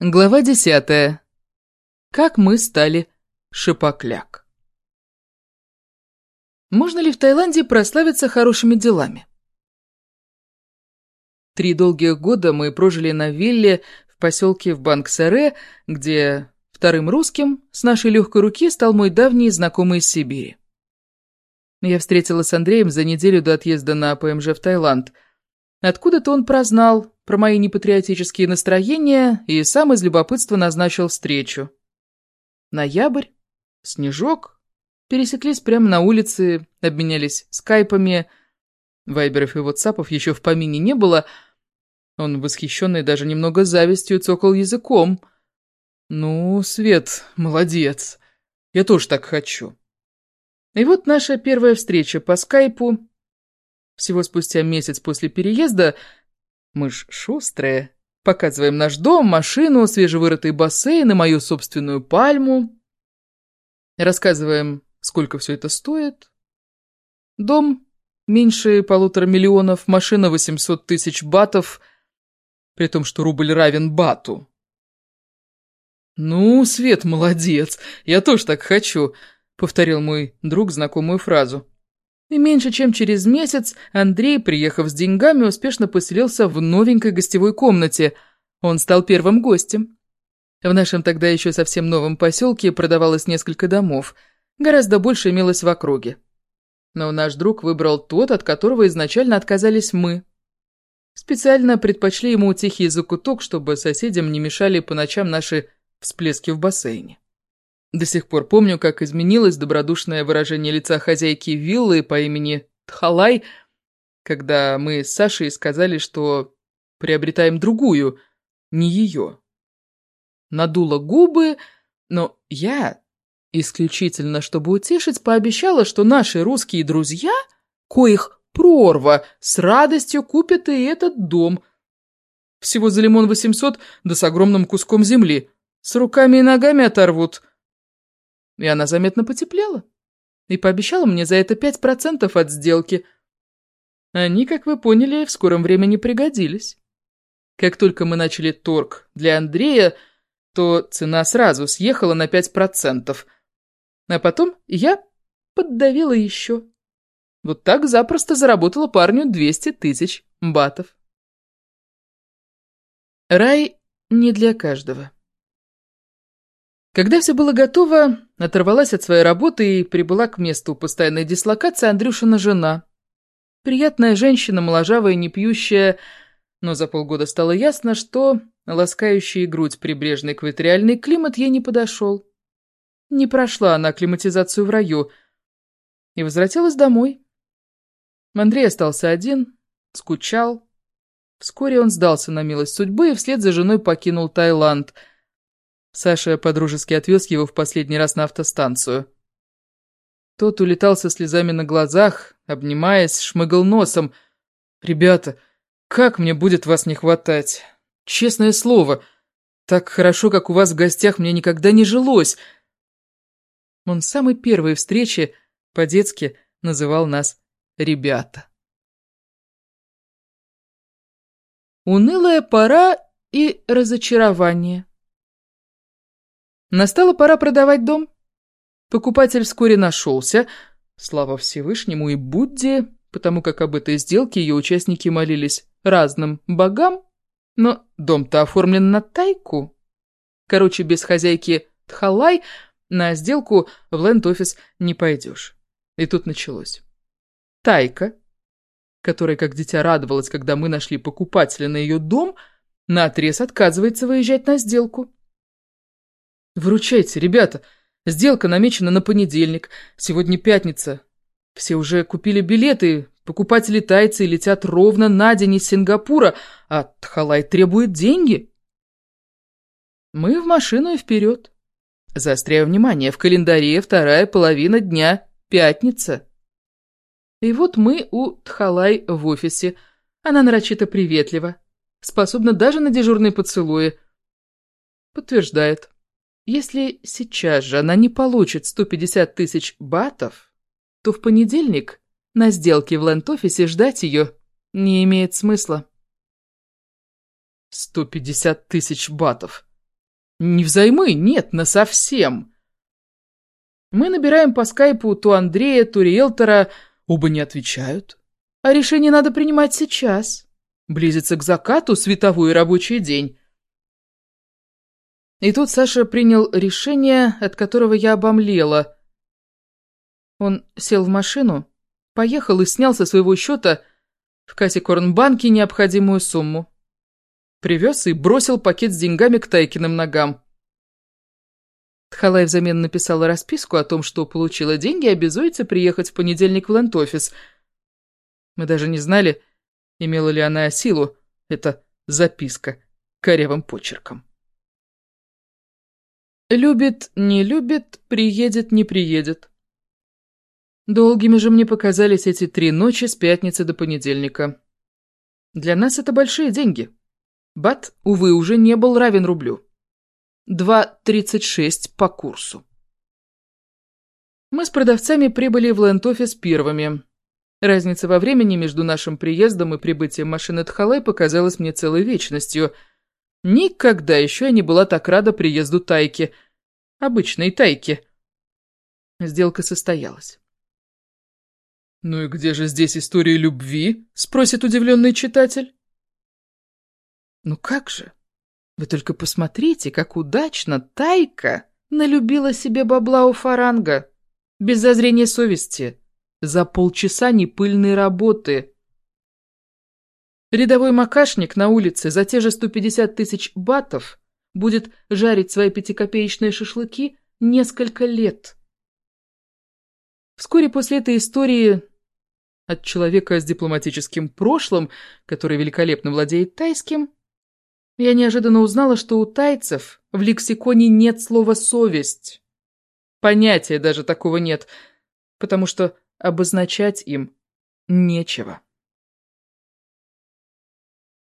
Глава десятая. Как мы стали шипокляк. Можно ли в Таиланде прославиться хорошими делами? Три долгих года мы прожили на вилле в поселке в Бангсаре, где вторым русским с нашей легкой руки стал мой давний знакомый из Сибири. Я встретилась с Андреем за неделю до отъезда на ПМЖ в Таиланд. Откуда-то он прознал, про мои непатриотические настроения и сам из любопытства назначил встречу. Ноябрь, снежок, пересеклись прямо на улице, обменялись скайпами. Вайберов и ватсапов еще в помине не было. Он, восхищенный даже немного завистью, цокал языком. «Ну, Свет, молодец. Я тоже так хочу». И вот наша первая встреча по скайпу. Всего спустя месяц после переезда мы ж шустрые. Показываем наш дом, машину, свежевырытый бассейн и мою собственную пальму. Рассказываем, сколько все это стоит. Дом меньше полутора миллионов, машина 800 тысяч батов, при том, что рубль равен бату. «Ну, Свет, молодец, я тоже так хочу», — повторил мой друг знакомую фразу. И меньше чем через месяц Андрей, приехав с деньгами, успешно поселился в новенькой гостевой комнате. Он стал первым гостем. В нашем тогда еще совсем новом поселке продавалось несколько домов. Гораздо больше имелось в округе. Но наш друг выбрал тот, от которого изначально отказались мы. Специально предпочли ему тихий закуток, чтобы соседям не мешали по ночам наши всплески в бассейне. До сих пор помню, как изменилось добродушное выражение лица хозяйки виллы по имени Тхалай, когда мы с Сашей сказали, что приобретаем другую, не ее. Надула губы, но я, исключительно чтобы утешить, пообещала, что наши русские друзья, коих прорва, с радостью купят и этот дом. Всего за лимон 800, да с огромным куском земли. С руками и ногами оторвут. И она заметно потеплела. И пообещала мне за это 5% от сделки. Они, как вы поняли, в скором времени пригодились. Как только мы начали торг для Андрея, то цена сразу съехала на 5%. А потом я поддавила еще. Вот так запросто заработала парню 200 тысяч батов. Рай не для каждого. Когда все было готово, оторвалась от своей работы и прибыла к месту постоянной дислокации Андрюшина жена. Приятная женщина, моложавая, не пьющая, но за полгода стало ясно, что ласкающий грудь прибрежный экваториальный климат ей не подошел. Не прошла она акклиматизацию в раю и возвратилась домой. Андрей остался один, скучал. Вскоре он сдался на милость судьбы и вслед за женой покинул Таиланд – Саша подружески отвез его в последний раз на автостанцию. Тот улетал со слезами на глазах, обнимаясь, шмыгал носом. «Ребята, как мне будет вас не хватать? Честное слово, так хорошо, как у вас в гостях, мне никогда не жилось». Он с самой первой встречи по-детски называл нас «ребята». Унылая пора и разочарование. Настала пора продавать дом. Покупатель вскоре нашелся, слава Всевышнему и Будде, потому как об этой сделке ее участники молились разным богам, но дом-то оформлен на тайку. Короче, без хозяйки Тхалай на сделку в ленд-офис не пойдешь. И тут началось. Тайка, которая как дитя радовалась, когда мы нашли покупателя на ее дом, наотрез отказывается выезжать на сделку. «Выручайте, ребята! Сделка намечена на понедельник. Сегодня пятница. Все уже купили билеты, покупатели тайцы летят ровно на день из Сингапура, а Тхалай требует деньги». Мы в машину и вперед. Заостряю внимание, в календаре вторая половина дня, пятница. И вот мы у Тхалай в офисе. Она нарочито приветлива, способна даже на дежурные поцелуи. Подтверждает. Если сейчас же она не получит 150 тысяч батов, то в понедельник на сделке в ленд-офисе ждать ее не имеет смысла. 150 тысяч батов. Не взаймы, нет, насовсем. Мы набираем по скайпу то Андрея, то риэлтора, оба не отвечают. А решение надо принимать сейчас. Близится к закату световой рабочий день. И тут Саша принял решение, от которого я обомлела. Он сел в машину, поехал и снял со своего счета в кассе Корнбанки необходимую сумму. Привез и бросил пакет с деньгами к Тайкиным ногам. Тхалай взамен написала расписку о том, что получила деньги и обязуется приехать в понедельник в ленд-офис. Мы даже не знали, имела ли она силу, эта записка, корявым почерком. Любит, не любит, приедет, не приедет. Долгими же мне показались эти три ночи с пятницы до понедельника. Для нас это большие деньги. Бат, увы, уже не был равен рублю. 2.36 по курсу. Мы с продавцами прибыли в ленд-офис первыми. Разница во времени между нашим приездом и прибытием машины Тхалай показалась мне целой вечностью. Никогда еще я не была так рада приезду Тайки. Обычной Тайки. Сделка состоялась. «Ну и где же здесь история любви?» — спросит удивленный читатель. «Ну как же? Вы только посмотрите, как удачно Тайка налюбила себе бабла у фаранга. Без зазрения совести. За полчаса непыльной работы. Рядовой макашник на улице за те же 150 тысяч батов будет жарить свои пятикопеечные шашлыки несколько лет. Вскоре после этой истории от человека с дипломатическим прошлым, который великолепно владеет тайским, я неожиданно узнала, что у тайцев в лексиконе нет слова «совесть». Понятия даже такого нет, потому что обозначать им нечего.